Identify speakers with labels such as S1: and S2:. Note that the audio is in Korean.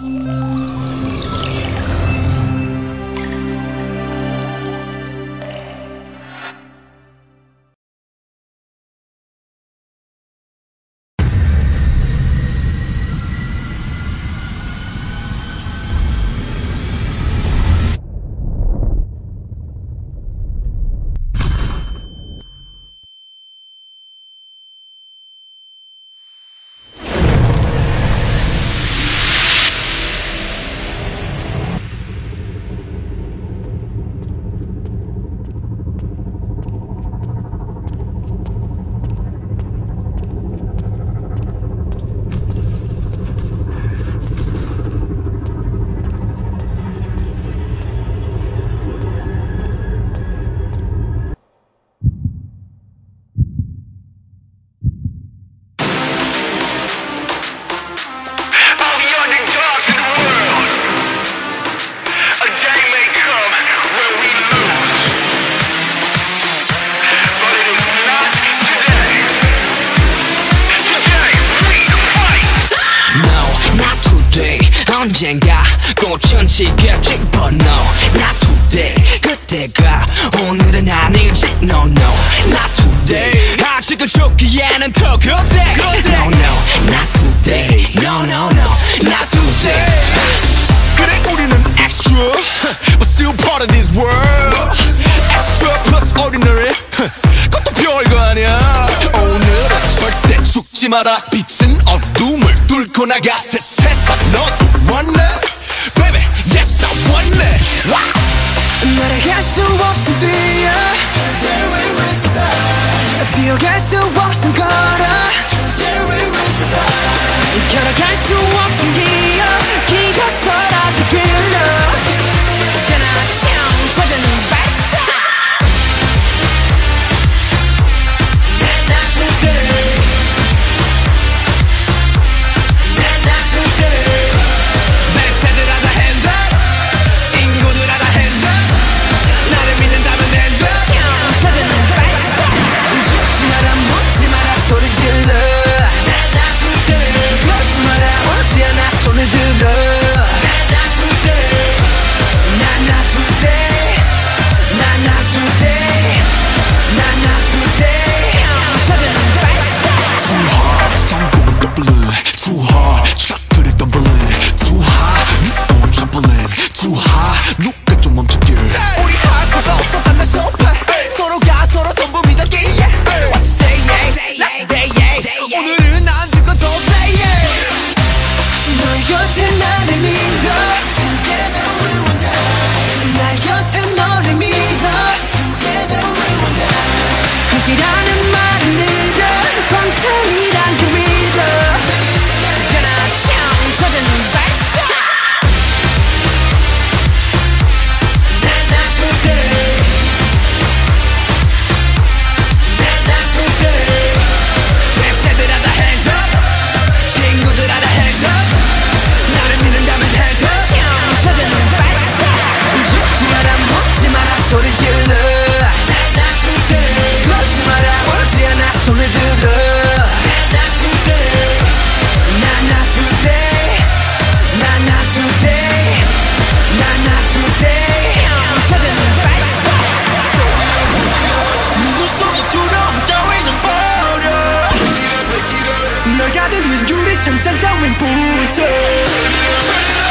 S1: Música 언젠가 곱천지 겹칠 번호 Not today 그때가 오늘은 아니지 No no Not today 아직은 좋기에는 더 그때 No no Not today No no no Not today
S2: 때마다 빛은 어둠을 뚫고 나가 새 세상 너도 원해. Baby yes I want it. wow.
S1: 날아갈 수 없음 뛰어 Today we will survive 뛰어갈 수 없음 걸어 Today we will survive
S2: 걸어갈 수 없음 길 있는 유리창장 따윈 부숴